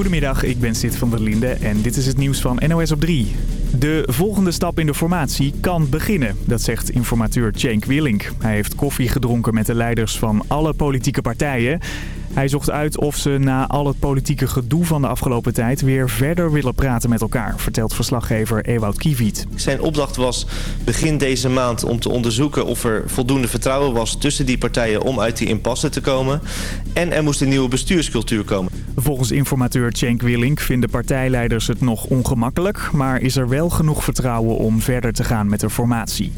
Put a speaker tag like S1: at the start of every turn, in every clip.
S1: Goedemiddag, ik ben Sid van der Linde en dit is het nieuws van NOS op 3. De volgende stap in de formatie kan beginnen, dat zegt informateur Cenk Willink. Hij heeft koffie gedronken met de leiders van alle politieke partijen. Hij zocht uit of ze na al het politieke gedoe van de afgelopen tijd weer verder willen praten met elkaar, vertelt verslaggever Ewout Kiewiet.
S2: Zijn opdracht was begin deze maand om te onderzoeken of er voldoende vertrouwen was tussen die partijen om uit die impasse te komen. En er moest een nieuwe bestuurscultuur komen.
S1: Volgens informateur Cenk Willink vinden partijleiders het nog ongemakkelijk, maar is er wel genoeg vertrouwen om verder te gaan met de formatie.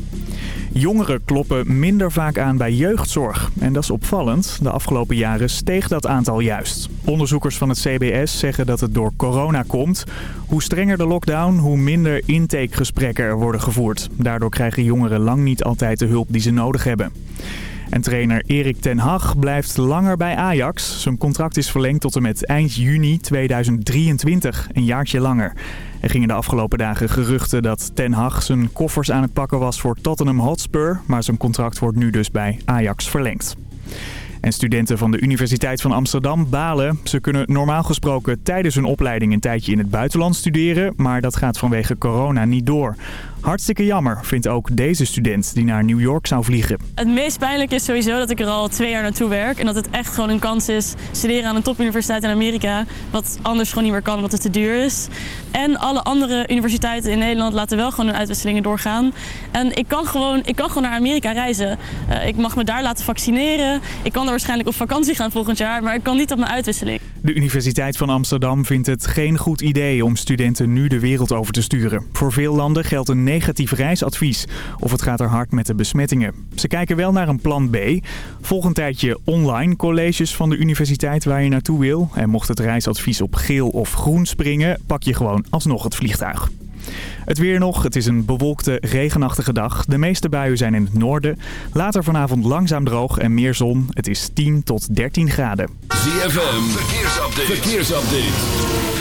S1: Jongeren kloppen minder vaak aan bij jeugdzorg. En dat is opvallend. De afgelopen jaren steeg dat aantal juist. Onderzoekers van het CBS zeggen dat het door corona komt. Hoe strenger de lockdown, hoe minder intakegesprekken er worden gevoerd. Daardoor krijgen jongeren lang niet altijd de hulp die ze nodig hebben. En trainer Erik ten Hag blijft langer bij Ajax. Zijn contract is verlengd tot en met eind juni 2023, een jaartje langer. Er gingen de afgelopen dagen geruchten dat ten Hag zijn koffers aan het pakken was voor Tottenham Hotspur. Maar zijn contract wordt nu dus bij Ajax verlengd. En studenten van de Universiteit van Amsterdam balen. Ze kunnen normaal gesproken tijdens hun opleiding een tijdje in het buitenland studeren. Maar dat gaat vanwege corona niet door. Hartstikke jammer, vindt ook deze student die naar New York zou vliegen.
S3: Het meest pijnlijke is sowieso dat ik er al twee jaar naartoe werk. En dat het echt gewoon een kans is studeren aan een topuniversiteit in Amerika. Wat anders gewoon niet meer kan omdat het te duur is. En alle andere universiteiten in Nederland laten wel gewoon hun uitwisselingen doorgaan. En ik kan gewoon, ik kan gewoon naar Amerika reizen. Uh, ik mag me daar laten vaccineren. Ik kan er waarschijnlijk op vakantie gaan volgend jaar. Maar ik kan niet op mijn uitwisseling.
S1: De Universiteit van Amsterdam vindt het geen goed idee om studenten nu de wereld over te sturen. Voor veel landen geldt een negatief reisadvies of het gaat er hard met de besmettingen. Ze kijken wel naar een plan B. Volgend tijdje online colleges van de universiteit waar je naartoe wil. En mocht het reisadvies op geel of groen springen, pak je gewoon alsnog het vliegtuig. Het weer nog. Het is een bewolkte, regenachtige dag. De meeste buien zijn in het noorden. Later vanavond langzaam droog en meer zon. Het is 10 tot 13 graden.
S4: ZFM, verkeersupdate. verkeersupdate.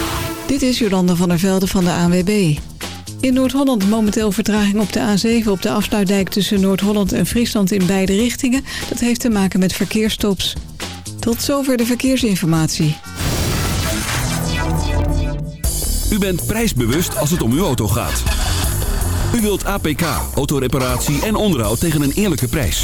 S5: Dit is Jolanda van der Velde van de ANWB. In Noord-Holland momenteel vertraging op de A7 op de afsluitdijk tussen Noord-Holland en Friesland in beide richtingen. Dat heeft te maken met verkeerstops. Tot zover de verkeersinformatie.
S4: U bent prijsbewust als het om uw auto gaat. U wilt APK, autoreparatie en onderhoud tegen een eerlijke prijs.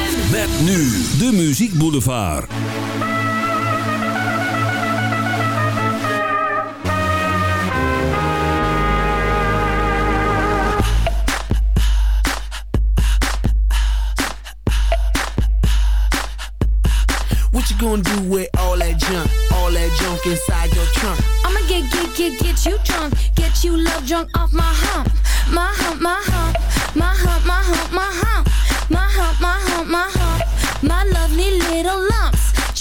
S4: Met nu de Muziek Boulevard.
S6: What you gonna do with all that junk? All that junk inside your trunk?
S7: I'ma get, get, get, get you drunk. Get you love drunk off my hump. My hump, my hump. My hump, my hump, my hump. My hump, my hump, my hump.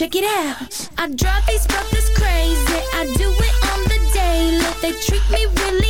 S7: Check it out. I drive these brothers crazy. I do it on the daily. They treat me really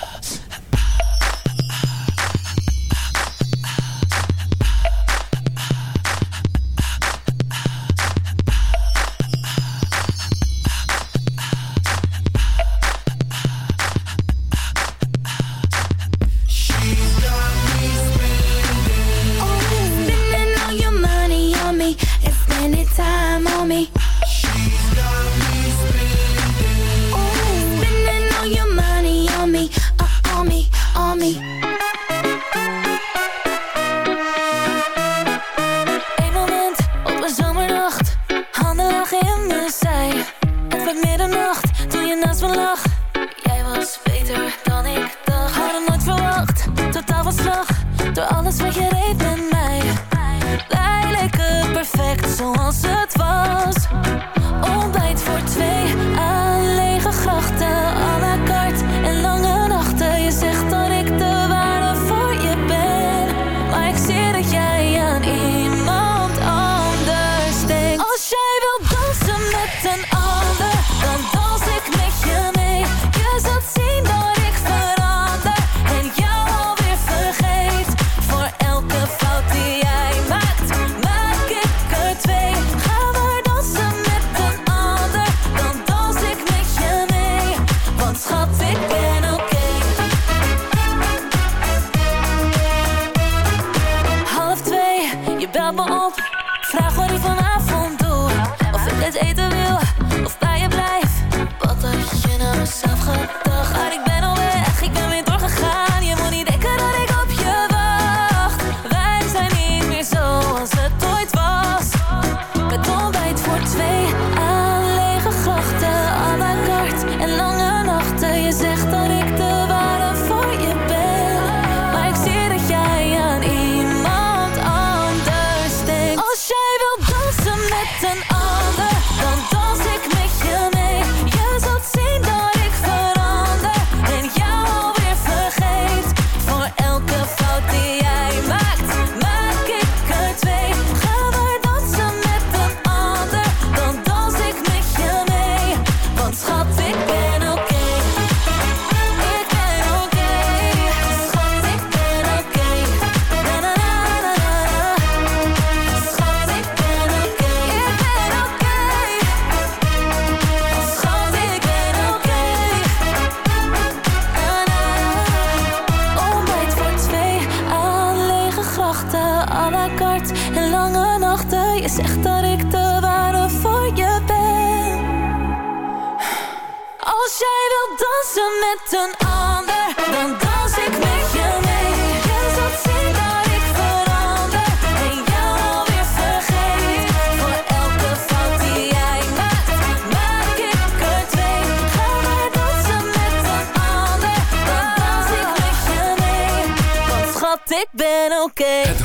S8: mij. Het werd middernacht doe je naast me lag.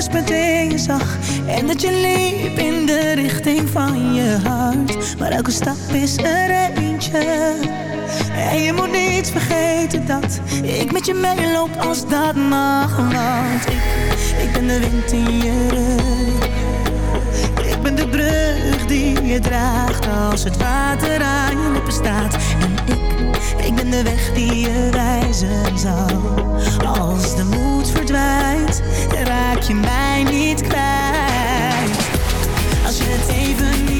S9: ik een rustpunt in je zag. En dat je liep in de richting van je hart. Maar elke stap is er eentje. En je moet niet vergeten dat ik met je meeloop als dat mag. Want ik, ik ben de wind in je rug. Ik ben de brug die je draagt als het water aan je lippen staat. En ik, ik ben de weg die je wijzen zal. Als de moed verdwijnt, raak je mij niet kwijt. Als je het even niet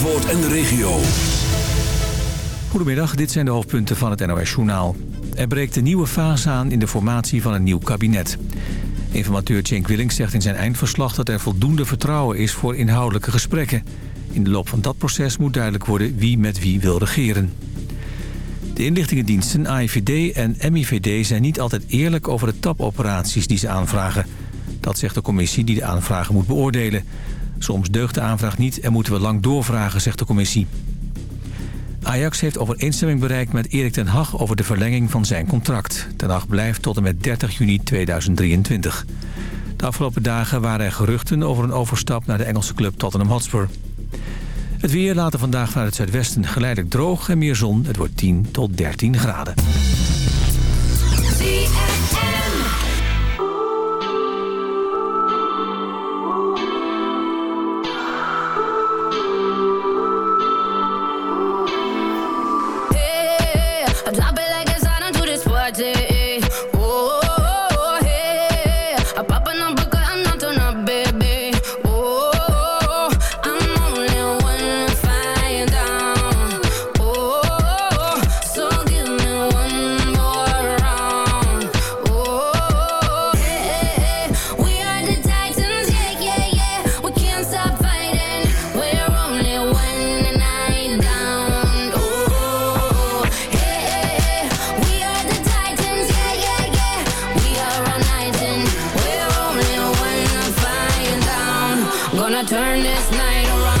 S9: En
S4: de regio.
S10: Goedemiddag, dit zijn de hoofdpunten van het NOS-journaal. Er breekt een nieuwe fase aan in de formatie van een nieuw kabinet. Informateur Cenk Willink zegt in zijn eindverslag dat er voldoende vertrouwen is voor inhoudelijke gesprekken. In de loop van dat proces moet duidelijk worden wie met wie wil regeren. De inlichtingendiensten AIVD en MIVD zijn niet altijd eerlijk over de tapoperaties die ze aanvragen. Dat zegt de commissie die de aanvragen moet beoordelen. Soms deugt de aanvraag niet en moeten we lang doorvragen, zegt de commissie. Ajax heeft overeenstemming bereikt met Erik ten Hag over de verlenging van zijn contract. Ten Hag blijft tot en met 30 juni 2023. De afgelopen dagen waren er geruchten over een overstap naar de Engelse club Tottenham Hotspur. Het weer later vandaag vanuit het zuidwesten geleidelijk droog en meer zon. Het wordt 10 tot 13 graden.
S11: This night around.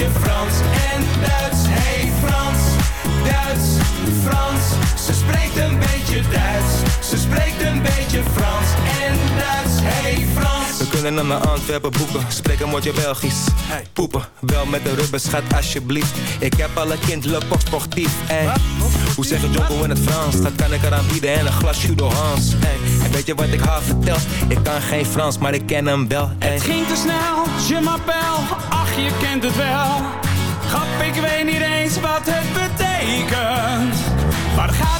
S12: beetje Frans en Duits. Hey Frans, Duits, Frans. Ze spreekt een beetje Duits. Ze spreekt een beetje Frans en Duits. Hey Frans.
S13: We kunnen naar mijn Antwerpen boeken Spreek een woordje Belgisch Poepen, wel met de rubber schat alsjeblieft Ik heb alle kind, le pop sportief ey. Hoe zeg je Jocko in het Frans? Dat kan ik eraan bieden en een glas Judo Hans ey. En weet je wat ik haar vertel? Ik kan geen Frans, maar ik ken hem wel ey.
S14: Het ging te snel, je m'appelle, je kent het wel. Grap, ik weet niet eens wat het betekent. Waar gaat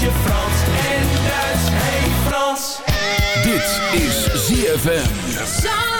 S12: beetje Frans en Duits. Hey Frans.
S4: Dit is ZFM.